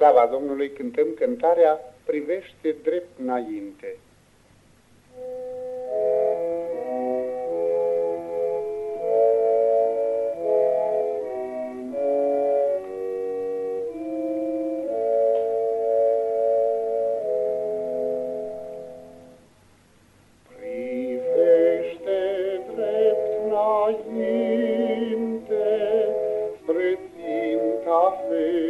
slava Domnului cântăm cântarea Privește drept înainte. să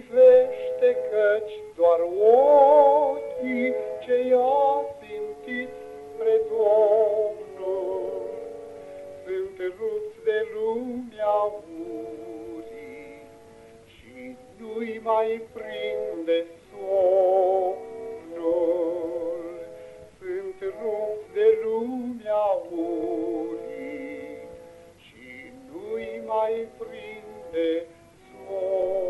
privește, căci doar ochii ce i-a simțit spre Domnul sunt rupți de lumea urii și nu-i mai prinde somnul. Sunt rupți de lumea urii și nu-i mai prinde somnul.